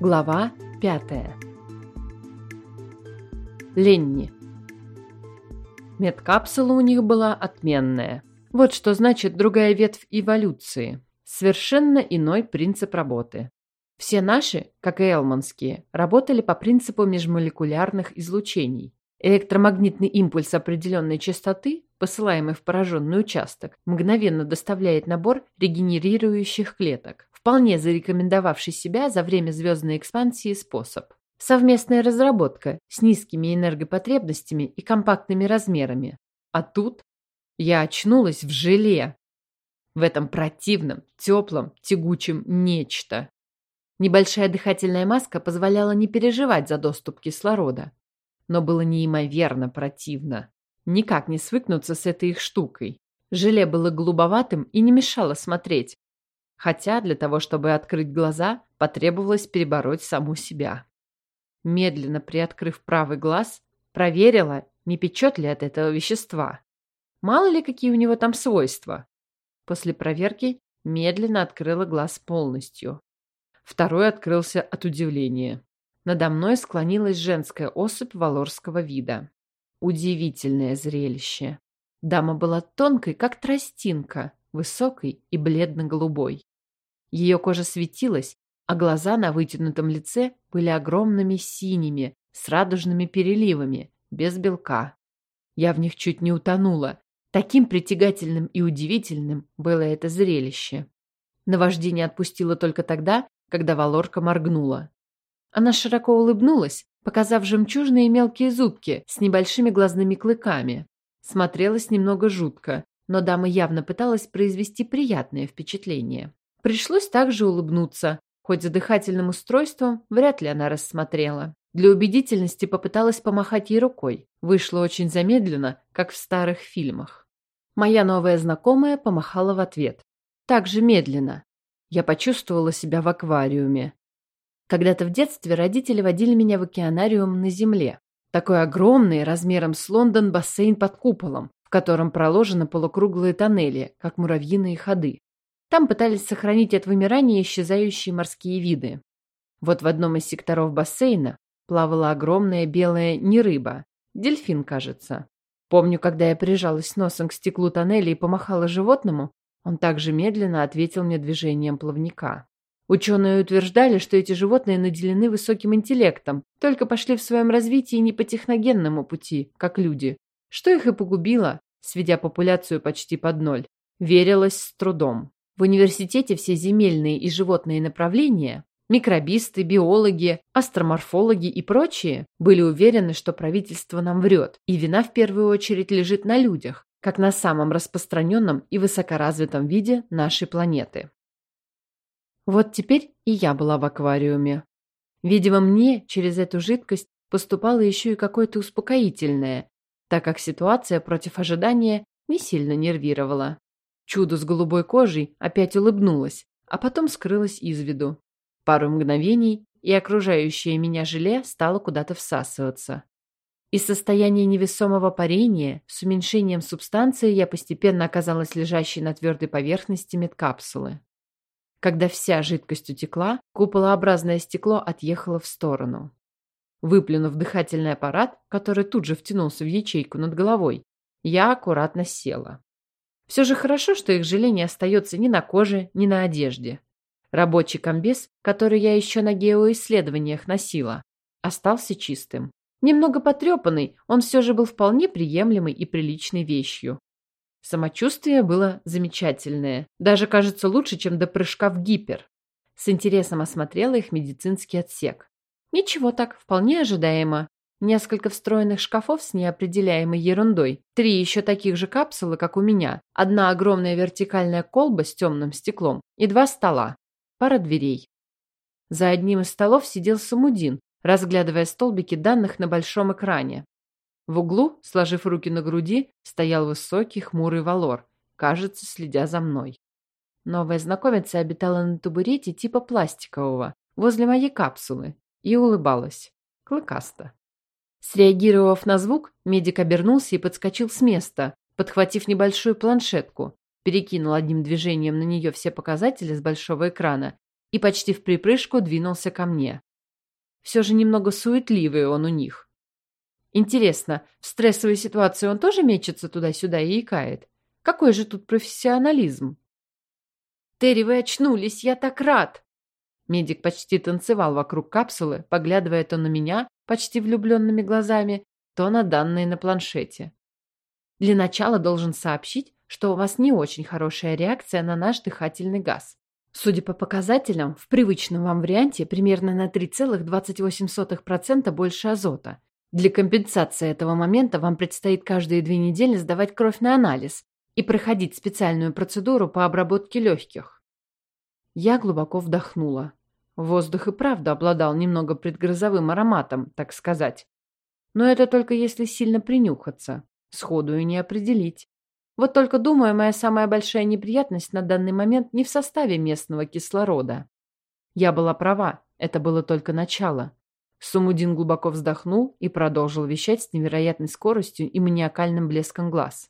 Глава пятая. Ленни. Медкапсула у них была отменная. Вот что значит другая ветвь эволюции. Совершенно иной принцип работы. Все наши, как и элманские, работали по принципу межмолекулярных излучений. Электромагнитный импульс определенной частоты, посылаемый в пораженный участок, мгновенно доставляет набор регенерирующих клеток, вполне зарекомендовавший себя за время звездной экспансии способ. Совместная разработка с низкими энергопотребностями и компактными размерами. А тут я очнулась в желе. В этом противном, теплом, тягучем нечто. Небольшая дыхательная маска позволяла не переживать за доступ кислорода. Но было неимоверно противно. Никак не свыкнуться с этой их штукой. Желе было голубоватым и не мешало смотреть. Хотя для того, чтобы открыть глаза, потребовалось перебороть саму себя. Медленно приоткрыв правый глаз, проверила, не печет ли от этого вещества. Мало ли, какие у него там свойства. После проверки медленно открыла глаз полностью. Второй открылся от удивления. Надо мной склонилась женская особь валорского вида. Удивительное зрелище. Дама была тонкой, как тростинка, высокой и бледно-голубой. Ее кожа светилась, а глаза на вытянутом лице были огромными синими, с радужными переливами, без белка. Я в них чуть не утонула. Таким притягательным и удивительным было это зрелище. Наваждение отпустило только тогда, когда Валорка моргнула. Она широко улыбнулась, показав жемчужные мелкие зубки с небольшими глазными клыками. Смотрелась немного жутко, но дама явно пыталась произвести приятное впечатление. Пришлось также улыбнуться, хоть за дыхательным устройством вряд ли она рассмотрела. Для убедительности попыталась помахать ей рукой. Вышло очень замедленно, как в старых фильмах. Моя новая знакомая помахала в ответ. Так же медленно, я почувствовала себя в аквариуме. Когда-то в детстве родители водили меня в океанариум на земле. Такой огромный, размером с Лондон, бассейн под куполом, в котором проложены полукруглые тоннели, как муравьиные ходы. Там пытались сохранить от вымирания исчезающие морские виды. Вот в одном из секторов бассейна плавала огромная белая не рыба, дельфин, кажется. Помню, когда я прижалась носом к стеклу тоннеля и помахала животному, он также медленно ответил мне движением плавника. Ученые утверждали, что эти животные наделены высоким интеллектом, только пошли в своем развитии не по техногенному пути, как люди, что их и погубило, сведя популяцию почти под ноль. Верилось с трудом. В университете все земельные и животные направления микробисты, биологи, астроморфологи и прочие были уверены, что правительство нам врет, и вина в первую очередь лежит на людях, как на самом распространенном и высокоразвитом виде нашей планеты. Вот теперь и я была в аквариуме. Видимо, мне через эту жидкость поступало еще и какое-то успокоительное, так как ситуация против ожидания не сильно нервировала. Чудо с голубой кожей опять улыбнулось, а потом скрылось из виду. Пару мгновений, и окружающее меня желе стало куда-то всасываться. Из состояния невесомого парения с уменьшением субстанции я постепенно оказалась лежащей на твердой поверхности медкапсулы. Когда вся жидкость утекла, куполообразное стекло отъехало в сторону. Выплюнув дыхательный аппарат, который тут же втянулся в ячейку над головой, я аккуратно села. Все же хорошо, что их желе не остается ни на коже, ни на одежде. Рабочий комбез, который я еще на геоисследованиях носила, остался чистым. Немного потрепанный, он все же был вполне приемлемой и приличной вещью. Самочувствие было замечательное, даже, кажется, лучше, чем до прыжка в гипер. С интересом осмотрела их медицинский отсек. Ничего так, вполне ожидаемо. Несколько встроенных шкафов с неопределяемой ерундой, три еще таких же капсулы, как у меня, одна огромная вертикальная колба с темным стеклом и два стола, пара дверей. За одним из столов сидел Самудин, разглядывая столбики данных на большом экране. В углу, сложив руки на груди, стоял высокий хмурый валор, кажется, следя за мной. Новая знакомица обитала на табурете типа пластикового, возле моей капсулы, и улыбалась. Клыкасто. Среагировав на звук, медик обернулся и подскочил с места, подхватив небольшую планшетку, перекинул одним движением на нее все показатели с большого экрана и почти в припрыжку двинулся ко мне. Все же немного суетливый он у них. Интересно, в стрессовой ситуации он тоже мечется туда-сюда и икает? Какой же тут профессионализм? «Терри, вы очнулись, я так рад!» Медик почти танцевал вокруг капсулы, поглядывая то на меня, почти влюбленными глазами, то на данные на планшете. Для начала должен сообщить, что у вас не очень хорошая реакция на наш дыхательный газ. Судя по показателям, в привычном вам варианте примерно на 3,28% больше азота. Для компенсации этого момента вам предстоит каждые две недели сдавать кровь на анализ и проходить специальную процедуру по обработке легких. Я глубоко вдохнула. Воздух и правда обладал немного предгрозовым ароматом, так сказать. Но это только если сильно принюхаться. Сходу и не определить. Вот только, думаю, моя самая большая неприятность на данный момент не в составе местного кислорода. Я была права, это было только начало. Сумудин глубоко вздохнул и продолжил вещать с невероятной скоростью и маниакальным блеском глаз.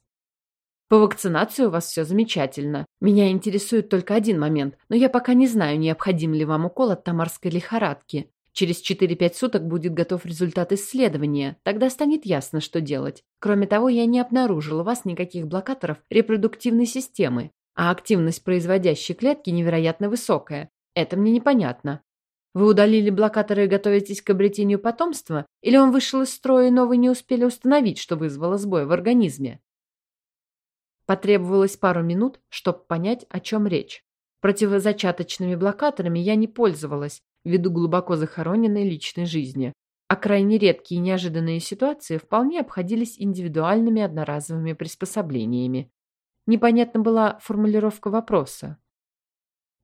По вакцинации у вас все замечательно. Меня интересует только один момент, но я пока не знаю, необходим ли вам укол от тамарской лихорадки. Через 4-5 суток будет готов результат исследования. Тогда станет ясно, что делать. Кроме того, я не обнаружила у вас никаких блокаторов репродуктивной системы, а активность производящей клетки невероятно высокая. Это мне непонятно. Вы удалили блокаторы и готовитесь к обретению потомства? Или он вышел из строя, и новый не успели установить, что вызвало сбой в организме? Потребовалось пару минут, чтобы понять, о чем речь. Противозачаточными блокаторами я не пользовалась, ввиду глубоко захороненной личной жизни, а крайне редкие и неожиданные ситуации вполне обходились индивидуальными одноразовыми приспособлениями. Непонятна была формулировка вопроса.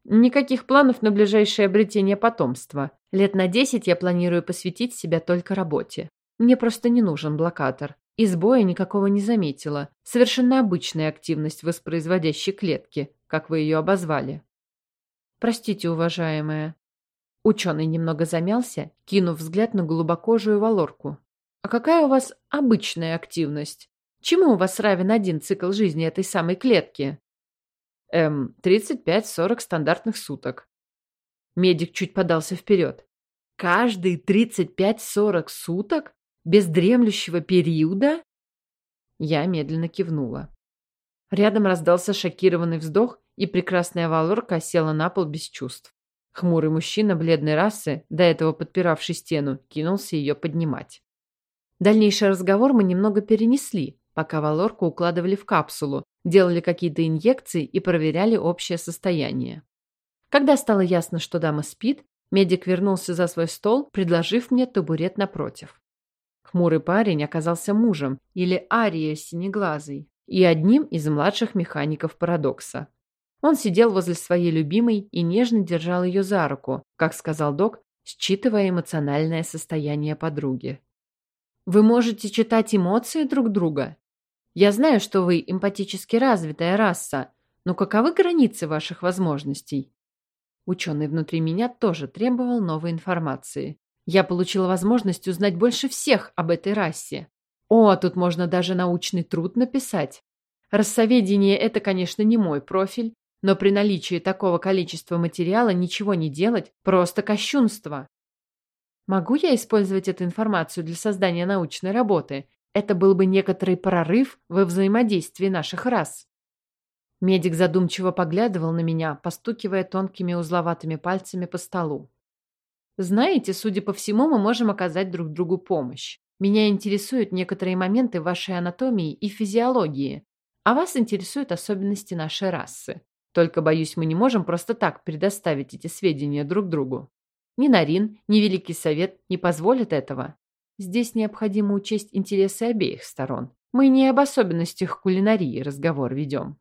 Никаких планов на ближайшее обретение потомства. Лет на десять я планирую посвятить себя только работе. Мне просто не нужен блокатор. И сбоя никакого не заметила. Совершенно обычная активность воспроизводящей клетки, как вы ее обозвали. Простите, уважаемая, Ученый немного замялся, кинув взгляд на голубокожую валорку. «А какая у вас обычная активность? Чему у вас равен один цикл жизни этой самой клетки?» «Эм, 35-40 стандартных суток». Медик чуть подался вперед. «Каждые 35-40 суток? Без дремлющего периода?» Я медленно кивнула. Рядом раздался шокированный вздох, и прекрасная валорка села на пол без чувств. Хмурый мужчина бледной расы, до этого подпиравший стену, кинулся ее поднимать. Дальнейший разговор мы немного перенесли, пока Валорку укладывали в капсулу, делали какие-то инъекции и проверяли общее состояние. Когда стало ясно, что дама спит, медик вернулся за свой стол, предложив мне табурет напротив. Хмурый парень оказался мужем, или Ария Синеглазый, и одним из младших механиков парадокса. Он сидел возле своей любимой и нежно держал ее за руку, как сказал док, считывая эмоциональное состояние подруги. «Вы можете читать эмоции друг друга? Я знаю, что вы эмпатически развитая раса, но каковы границы ваших возможностей?» Ученый внутри меня тоже требовал новой информации. Я получила возможность узнать больше всех об этой расе. О, тут можно даже научный труд написать. Рассоведение – это, конечно, не мой профиль, но при наличии такого количества материала ничего не делать – просто кощунство. Могу я использовать эту информацию для создания научной работы? Это был бы некоторый прорыв во взаимодействии наших рас. Медик задумчиво поглядывал на меня, постукивая тонкими узловатыми пальцами по столу. Знаете, судя по всему, мы можем оказать друг другу помощь. Меня интересуют некоторые моменты вашей анатомии и физиологии, а вас интересуют особенности нашей расы. Только, боюсь, мы не можем просто так предоставить эти сведения друг другу. Ни Нарин, ни Великий Совет не позволят этого. Здесь необходимо учесть интересы обеих сторон. Мы не об особенностях кулинарии разговор ведем.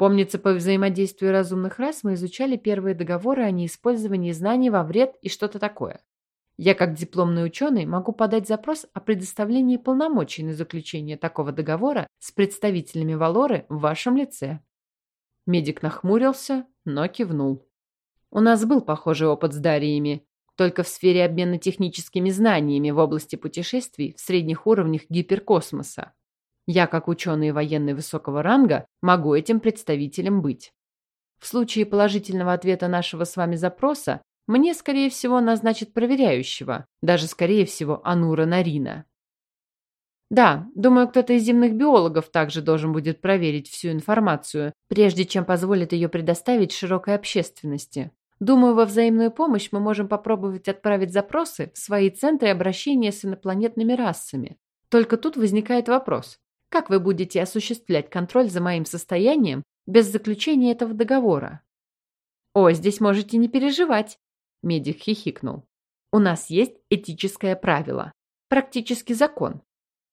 Помнится, по взаимодействию разумных рас мы изучали первые договоры о неиспользовании знаний во вред и что-то такое. Я, как дипломный ученый, могу подать запрос о предоставлении полномочий на заключение такого договора с представителями Валоры в вашем лице. Медик нахмурился, но кивнул. У нас был похожий опыт с Дариями, только в сфере обмена техническими знаниями в области путешествий в средних уровнях гиперкосмоса. Я, как ученый военный высокого ранга, могу этим представителем быть. В случае положительного ответа нашего с вами запроса мне, скорее всего, назначат проверяющего, даже, скорее всего, Анура Нарина. Да, думаю, кто-то из земных биологов также должен будет проверить всю информацию, прежде чем позволит ее предоставить широкой общественности. Думаю, во взаимную помощь мы можем попробовать отправить запросы в свои центры обращения с инопланетными расами. Только тут возникает вопрос. Как вы будете осуществлять контроль за моим состоянием без заключения этого договора? О, здесь можете не переживать, медик хихикнул. У нас есть этическое правило, практически закон,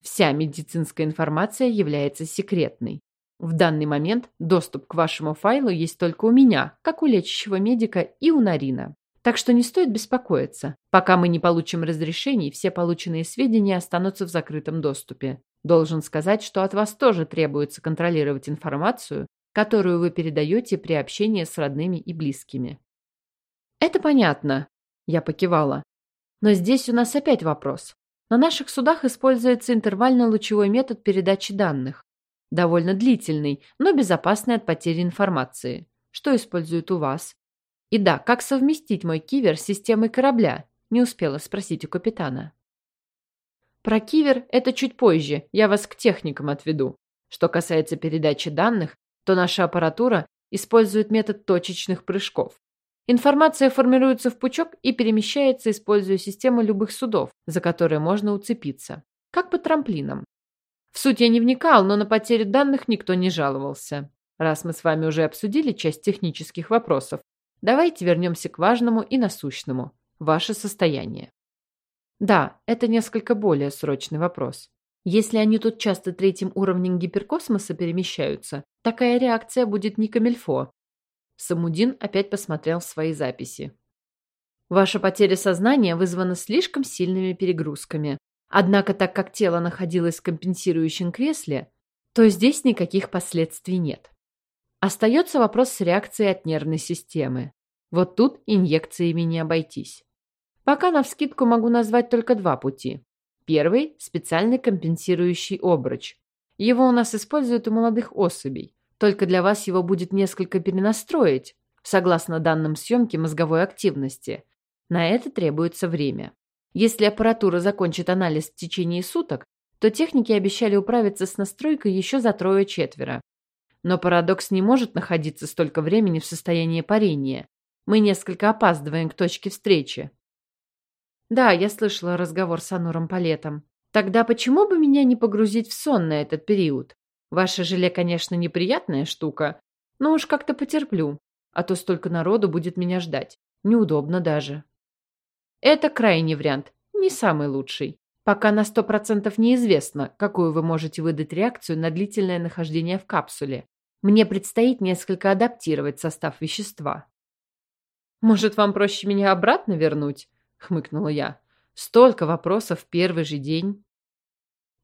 Вся медицинская информация является секретной. В данный момент доступ к вашему файлу есть только у меня, как у лечащего медика и у Нарина. Так что не стоит беспокоиться. Пока мы не получим разрешений, все полученные сведения останутся в закрытом доступе. Должен сказать, что от вас тоже требуется контролировать информацию, которую вы передаете при общении с родными и близкими. Это понятно, я покивала. Но здесь у нас опять вопрос. На наших судах используется интервально-лучевой метод передачи данных. Довольно длительный, но безопасный от потери информации. Что используют у вас? И да, как совместить мой кивер с системой корабля? Не успела спросить у капитана. Про кивер это чуть позже, я вас к техникам отведу. Что касается передачи данных, то наша аппаратура использует метод точечных прыжков. Информация формируется в пучок и перемещается, используя систему любых судов, за которые можно уцепиться. Как по трамплинам. В суть я не вникал, но на потерю данных никто не жаловался. Раз мы с вами уже обсудили часть технических вопросов, давайте вернемся к важному и насущному – ваше состояние. Да, это несколько более срочный вопрос. Если они тут часто третьим уровнем гиперкосмоса перемещаются, такая реакция будет не камильфо, Самудин опять посмотрел свои записи. Ваша потеря сознания вызвана слишком сильными перегрузками. Однако, так как тело находилось в компенсирующем кресле, то здесь никаких последствий нет. Остается вопрос с реакцией от нервной системы. Вот тут инъекциями не обойтись. Пока навскидку могу назвать только два пути. Первый – специальный компенсирующий обруч. Его у нас используют у молодых особей. Только для вас его будет несколько перенастроить, согласно данным съемки мозговой активности. На это требуется время. Если аппаратура закончит анализ в течение суток, то техники обещали управиться с настройкой еще за трое-четверо. Но парадокс не может находиться столько времени в состоянии парения. Мы несколько опаздываем к точке встречи. Да, я слышала разговор с Ануром Палетом. Тогда почему бы меня не погрузить в сон на этот период? Ваше желе, конечно, неприятная штука, но уж как-то потерплю, а то столько народу будет меня ждать. Неудобно даже. Это крайний вариант, не самый лучший. Пока на сто процентов неизвестно, какую вы можете выдать реакцию на длительное нахождение в капсуле. Мне предстоит несколько адаптировать состав вещества. «Может, вам проще меня обратно вернуть?» — хмыкнула я. «Столько вопросов в первый же день».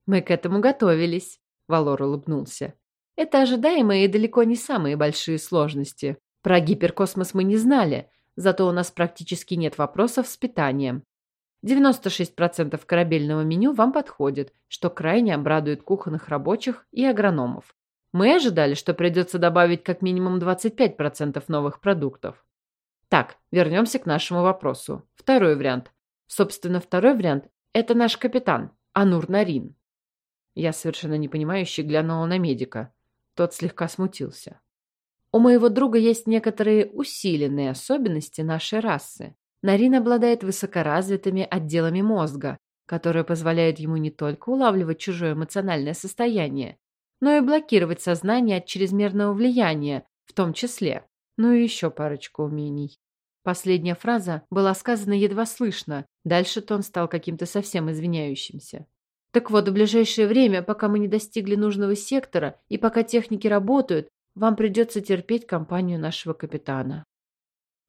«Мы к этому готовились», Валор улыбнулся. Это ожидаемые и далеко не самые большие сложности. Про гиперкосмос мы не знали, зато у нас практически нет вопросов с питанием. 96% корабельного меню вам подходит, что крайне обрадует кухонных рабочих и агрономов. Мы ожидали, что придется добавить как минимум 25% новых продуктов. Так, вернемся к нашему вопросу. Второй вариант. Собственно, второй вариант – это наш капитан, Анур Нарин. Я совершенно непонимающе глянула на медика. Тот слегка смутился. У моего друга есть некоторые усиленные особенности нашей расы. Нарин обладает высокоразвитыми отделами мозга, которые позволяют ему не только улавливать чужое эмоциональное состояние, но и блокировать сознание от чрезмерного влияния, в том числе. Ну и еще парочку умений. Последняя фраза была сказана едва слышно, дальше тон стал каким-то совсем извиняющимся. Так вот, в ближайшее время, пока мы не достигли нужного сектора и пока техники работают, вам придется терпеть компанию нашего капитана.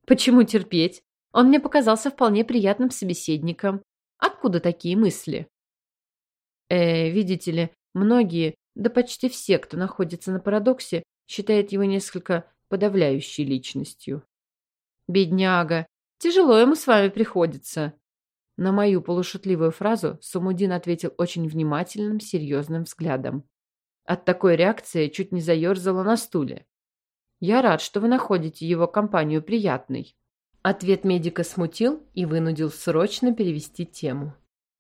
Почему терпеть? Он мне показался вполне приятным собеседником. Откуда такие мысли? Э, видите ли, многие, да почти все, кто находится на парадоксе, считают его несколько подавляющей личностью. Бедняга, тяжело ему с вами приходится. На мою полушутливую фразу Сумудин ответил очень внимательным, серьезным взглядом. От такой реакции чуть не заерзала на стуле. «Я рад, что вы находите его компанию приятной». Ответ медика смутил и вынудил срочно перевести тему.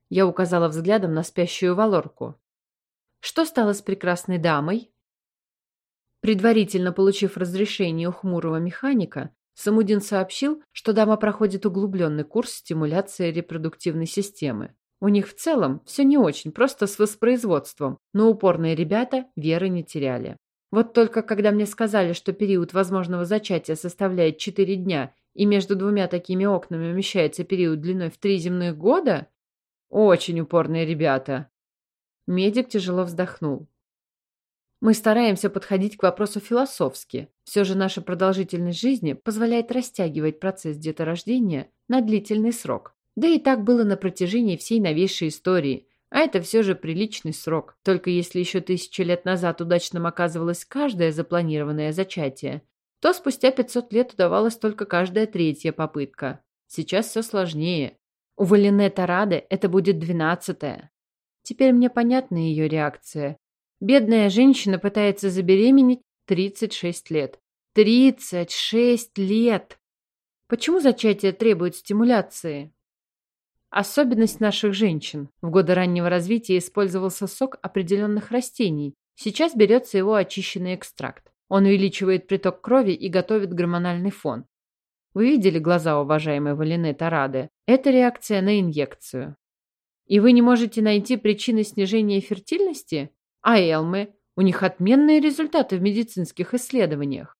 Я указала взглядом на спящую Валорку. Что стало с прекрасной дамой? Предварительно получив разрешение у хмурого механика, Самудин сообщил, что дама проходит углубленный курс стимуляции репродуктивной системы. У них в целом все не очень, просто с воспроизводством, но упорные ребята веры не теряли. Вот только когда мне сказали, что период возможного зачатия составляет 4 дня и между двумя такими окнами умещается период длиной в три земных года? Очень упорные ребята. Медик тяжело вздохнул. Мы стараемся подходить к вопросу философски. Все же наша продолжительность жизни позволяет растягивать процесс деторождения на длительный срок. Да и так было на протяжении всей новейшей истории. А это все же приличный срок. Только если еще тысячи лет назад удачным оказывалось каждое запланированное зачатие, то спустя 500 лет удавалась только каждая третья попытка. Сейчас все сложнее. У Валинета Рады это будет двенадцатая. Теперь мне понятна ее реакция. Бедная женщина пытается забеременеть 36 лет. 36 лет! Почему зачатие требует стимуляции? Особенность наших женщин. В годы раннего развития использовался сок определенных растений. Сейчас берется его очищенный экстракт. Он увеличивает приток крови и готовит гормональный фон. Вы видели глаза уважаемой Валины Тарады? Это реакция на инъекцию. И вы не можете найти причины снижения фертильности? А элмы? У них отменные результаты в медицинских исследованиях.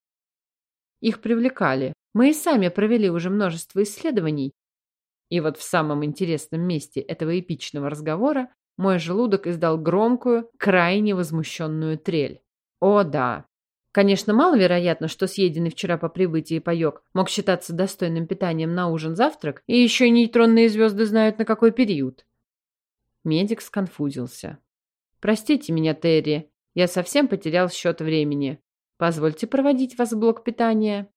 Их привлекали. Мы и сами провели уже множество исследований. И вот в самом интересном месте этого эпичного разговора мой желудок издал громкую, крайне возмущенную трель. О да, Конечно, маловероятно, что съеденный вчера по прибытии паёк мог считаться достойным питанием на ужин-завтрак, и еще нейтронные звезды знают на какой период. Медик сконфузился. «Простите меня, Терри, я совсем потерял счет времени. Позвольте проводить вас в блок питания».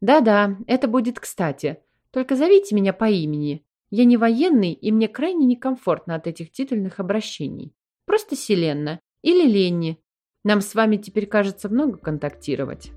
«Да-да, это будет кстати. Только зовите меня по имени. Я не военный, и мне крайне некомфортно от этих титульных обращений. Просто Селенна или Ленни, нам с вами теперь, кажется, много контактировать.